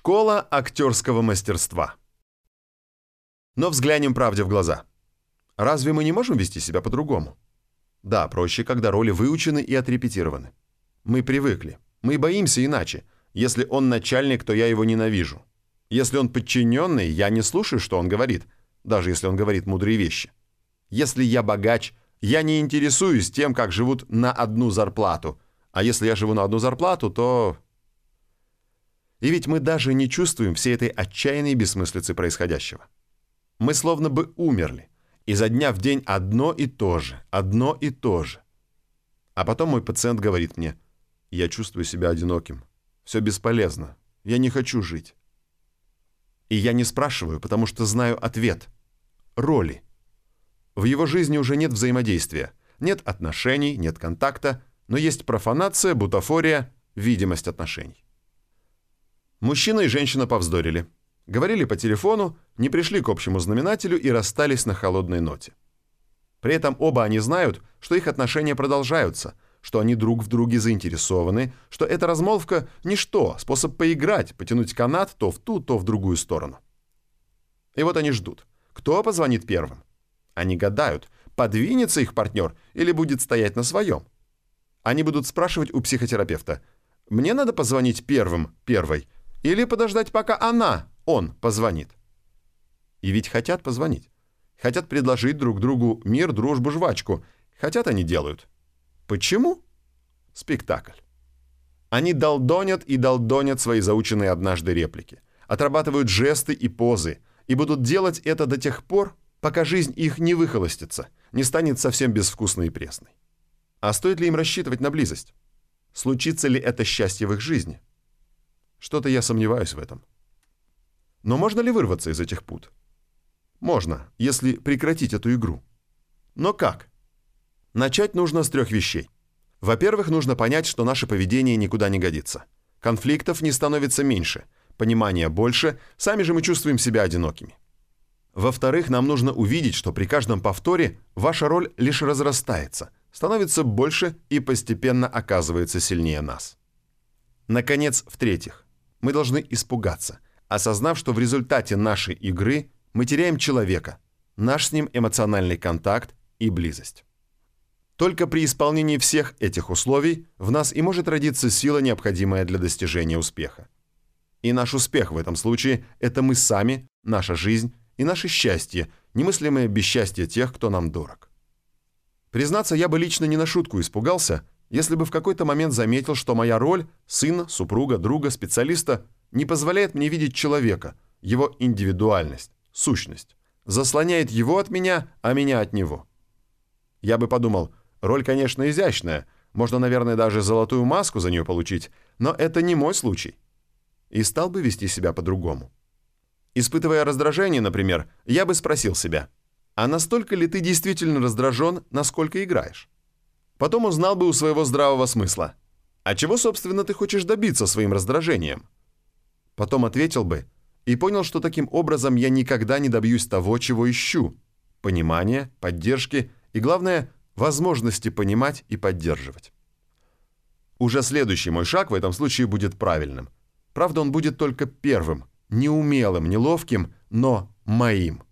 Школа актерского мастерства. Но взглянем правде в глаза. Разве мы не можем вести себя по-другому? Да, проще, когда роли выучены и отрепетированы. Мы привыкли. Мы боимся иначе. Если он начальник, то я его ненавижу. Если он подчиненный, я не слушаю, что он говорит, даже если он говорит мудрые вещи. Если я богач, я не интересуюсь тем, как живут на одну зарплату. А если я живу на одну зарплату, то... И ведь мы даже не чувствуем всей этой отчаянной бессмыслицы происходящего. Мы словно бы умерли. Изо дня в день одно и то же, одно и то же. А потом мой пациент говорит мне, я чувствую себя одиноким. Все бесполезно. Я не хочу жить. И я не спрашиваю, потому что знаю ответ. Роли. В его жизни уже нет взаимодействия, нет отношений, нет контакта, но есть профанация, бутафория, видимость отношений. Мужчина и женщина повздорили. Говорили по телефону, не пришли к общему знаменателю и расстались на холодной ноте. При этом оба они знают, что их отношения продолжаются, что они друг в друге заинтересованы, что эта размолвка – ничто, способ поиграть, потянуть канат то в ту, то в другую сторону. И вот они ждут. Кто позвонит первым? Они гадают, подвинется их партнер или будет стоять на своем. Они будут спрашивать у психотерапевта, «Мне надо позвонить первым, первой, или подождать, пока она, он, позвонит. И ведь хотят позвонить. Хотят предложить друг другу мир, дружбу, жвачку. Хотят они делают. Почему? Спектакль. Они долдонят и долдонят свои заученные однажды реплики. Отрабатывают жесты и позы. И будут делать это до тех пор, пока жизнь их не выхолостится, не станет совсем безвкусной и пресной. А стоит ли им рассчитывать на близость? Случится ли это счастье в их жизни? Что-то я сомневаюсь в этом. Но можно ли вырваться из этих пут? Можно, если прекратить эту игру. Но как? Начать нужно с трех вещей. Во-первых, нужно понять, что наше поведение никуда не годится. Конфликтов не становится меньше, понимания больше, сами же мы чувствуем себя одинокими. Во-вторых, нам нужно увидеть, что при каждом повторе ваша роль лишь разрастается, становится больше и постепенно оказывается сильнее нас. Наконец, в-третьих, мы должны испугаться, осознав, что в результате нашей игры мы теряем человека, наш с ним эмоциональный контакт и близость. Только при исполнении всех этих условий в нас и может родиться сила, необходимая для достижения успеха. И наш успех в этом случае – это мы сами, наша жизнь и наше счастье, немыслимое бесчастье тех, кто нам дорог. Признаться, я бы лично не на шутку испугался, если бы в какой-то момент заметил, что моя роль – сына, супруга, друга, специалиста – не позволяет мне видеть человека, его индивидуальность, сущность, заслоняет его от меня, а меня от него. Я бы подумал, роль, конечно, изящная, можно, наверное, даже золотую маску за нее получить, но это не мой случай. И стал бы вести себя по-другому. Испытывая раздражение, например, я бы спросил себя, а настолько ли ты действительно раздражен, насколько играешь? Потом узнал бы у своего здравого смысла. А чего, собственно, ты хочешь добиться своим раздражением? Потом ответил бы и понял, что таким образом я никогда не добьюсь того, чего ищу. Понимания, поддержки и, главное, возможности понимать и поддерживать. Уже следующий мой шаг в этом случае будет правильным. Правда, он будет только первым, неумелым, неловким, но моим.